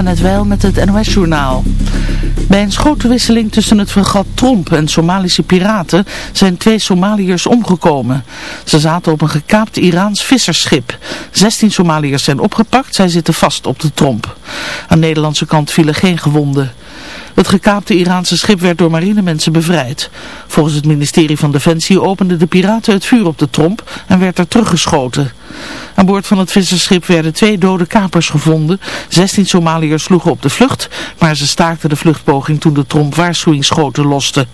net wel met het NOS-journaal. Bij een schotenwisseling tussen het fregat Tromp en Somalische piraten zijn twee Somaliërs omgekomen. Ze zaten op een gekaapt Iraans visserschip. 16 Somaliërs zijn opgepakt, zij zitten vast op de Tromp. Aan de Nederlandse kant vielen geen gewonden. Het gekaapte Iraanse schip werd door marinemensen bevrijd. Volgens het ministerie van Defensie openden de piraten het vuur op de tromp en werd er teruggeschoten. Aan boord van het visserschip werden twee dode kapers gevonden. 16 Somaliërs sloegen op de vlucht, maar ze staakten de vluchtpoging toen de tromp waarschuwingsschoten loste.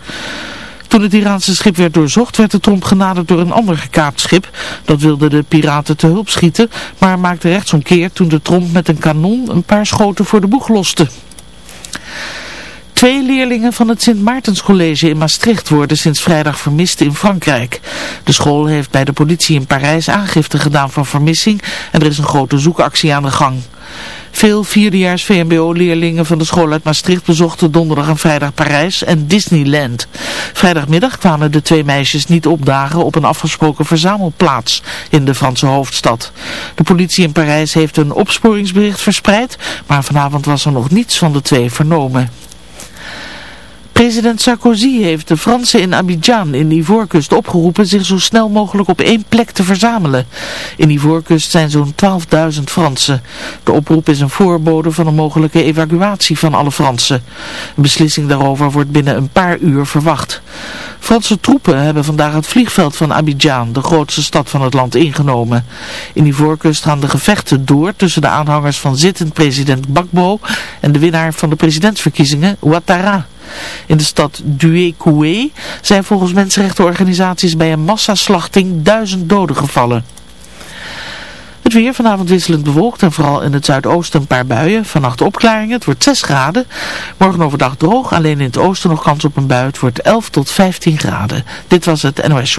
Toen het Iraanse schip werd doorzocht, werd de tromp genaderd door een ander gekaapt schip. Dat wilde de piraten te hulp schieten, maar maakte rechtsomkeer toen de tromp met een kanon een paar schoten voor de boeg loste. Twee leerlingen van het Sint Maartenscollege in Maastricht worden sinds vrijdag vermist in Frankrijk. De school heeft bij de politie in Parijs aangifte gedaan van vermissing en er is een grote zoekactie aan de gang. Veel vierdejaars VMBO-leerlingen van de school uit Maastricht bezochten donderdag en vrijdag Parijs en Disneyland. Vrijdagmiddag kwamen de twee meisjes niet opdagen op een afgesproken verzamelplaats in de Franse hoofdstad. De politie in Parijs heeft een opsporingsbericht verspreid, maar vanavond was er nog niets van de twee vernomen. President Sarkozy heeft de Fransen in Abidjan in Ivoorkust opgeroepen zich zo snel mogelijk op één plek te verzamelen. In Ivoorkust zijn zo'n 12.000 Fransen. De oproep is een voorbode van een mogelijke evacuatie van alle Fransen. Een beslissing daarover wordt binnen een paar uur verwacht. Franse troepen hebben vandaag het vliegveld van Abidjan, de grootste stad van het land, ingenomen. In Ivoorkust gaan de gevechten door tussen de aanhangers van zittend president Bakbo en de winnaar van de presidentsverkiezingen, Ouattara. In de stad Duékoué zijn volgens mensenrechtenorganisaties bij een massaslachting duizend doden gevallen. Het weer vanavond wisselend bewolkt en vooral in het zuidoosten een paar buien. Vannacht opklaringen, het wordt 6 graden. Morgen overdag droog, alleen in het oosten nog kans op een bui. Het wordt 11 tot 15 graden. Dit was het NOS.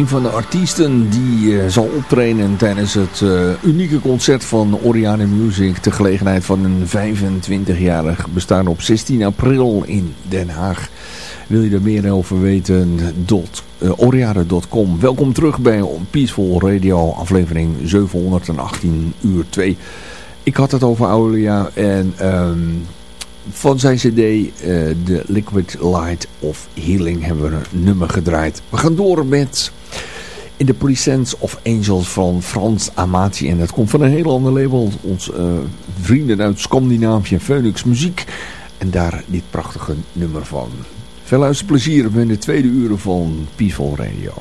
Een van de artiesten die uh, zal optreden tijdens het uh, unieke concert van Oriane Music. Ter gelegenheid van een 25-jarig bestaan op 16 april in Den Haag. Wil je er meer over weten? Uh, Oriane.com. Welkom terug bij Peaceful Radio aflevering 718 uur 2. Ik had het over Aulia en... Um, van zijn cd, The Liquid Light of Healing, hebben we een nummer gedraaid. We gaan door met In the Presence of Angels van Frans Amati. En dat komt van een heel ander label. Ons uh, vrienden uit Scandinavië, Phoenix Muziek. En daar dit prachtige nummer van. Veel luisterplezier met de tweede uren van Peaceful Radio.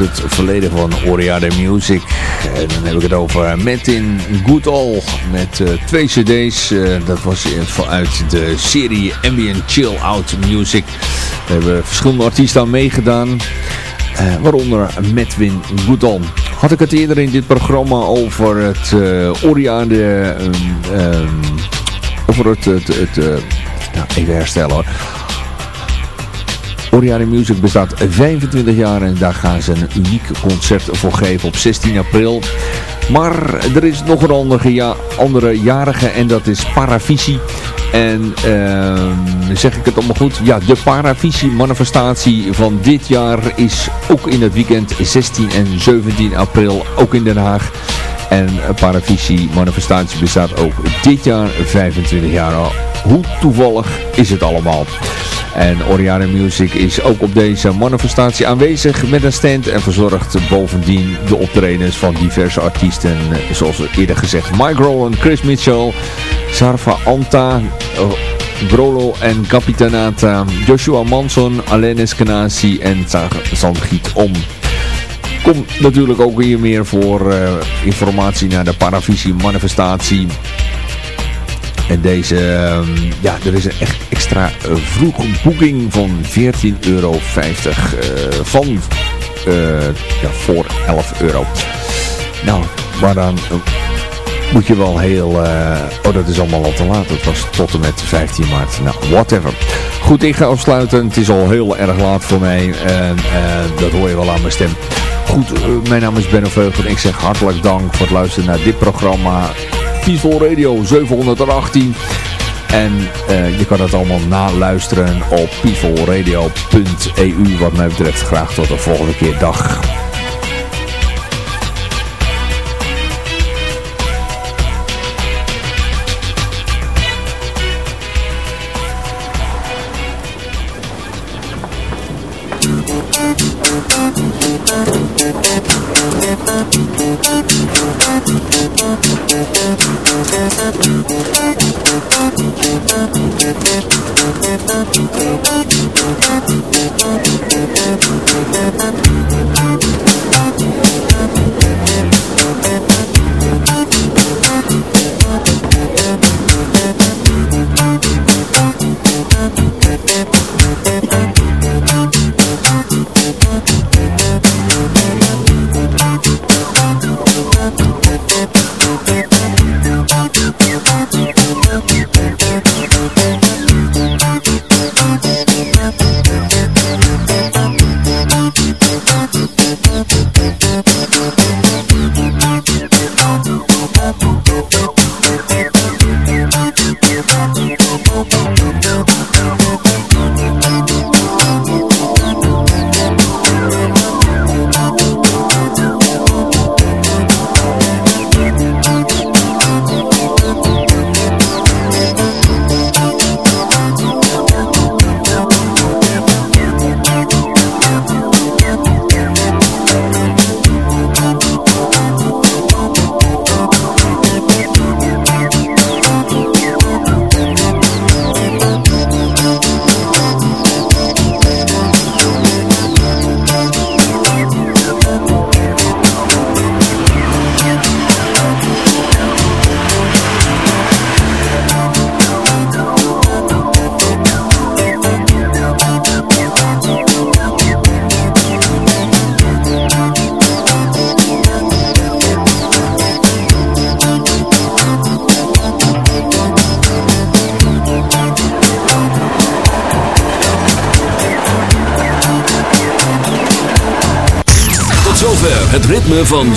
Uit het verleden van Oriade Music. En dan heb ik het over Metin Goodall met uh, twee cd's. Uh, dat was vanuit de serie Ambient Chill Out Music. We hebben verschillende artiesten aan meegedaan. Waaronder Medwin Goodall. Had ik het eerder in dit programma over het Oriade... Um, over het... het, het nou, even herstellen hoor. Oriane Music bestaat 25 jaar en daar gaan ze een uniek concert voor geven op 16 april. Maar er is nog een andere, ja, andere jarige en dat is Paravisie. En uh, zeg ik het allemaal goed? Ja, de Paravisie manifestatie van dit jaar is ook in het weekend 16 en 17 april, ook in Den Haag. En Paravisie manifestatie bestaat ook dit jaar 25 jaar. Hoe toevallig is het allemaal? En Oriane Music is ook op deze manifestatie aanwezig met een stand en verzorgt bovendien de optredens van diverse artiesten. Zoals eerder gezegd Mike Rowland, Chris Mitchell, Sarva Anta, Grolo en Capitanata, Joshua Manson, Alain Eskenazi en Sangiet Om. Kom natuurlijk ook hier meer voor uh, informatie naar de Paravisie manifestatie. En deze, um, ja, er is een echt extra uh, vroege boeking van 14,50 euro uh, van uh, ja, voor 11 euro. Nou, maar dan moet je wel heel... oh, dat is allemaal al te laat. Het was tot en met 15 maart. Nou, whatever. Goed, ik ga afsluiten. Het is al heel erg laat voor mij. En dat hoor je wel aan mijn stem. Goed, mijn naam is Benno Veugel ik zeg hartelijk dank voor het luisteren naar dit programma Peaceful Radio 718. En uh, je kan het allemaal naluisteren op peacefulradio.eu wat mij betreft. Graag tot de volgende keer. Dag.